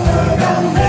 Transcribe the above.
Overcome.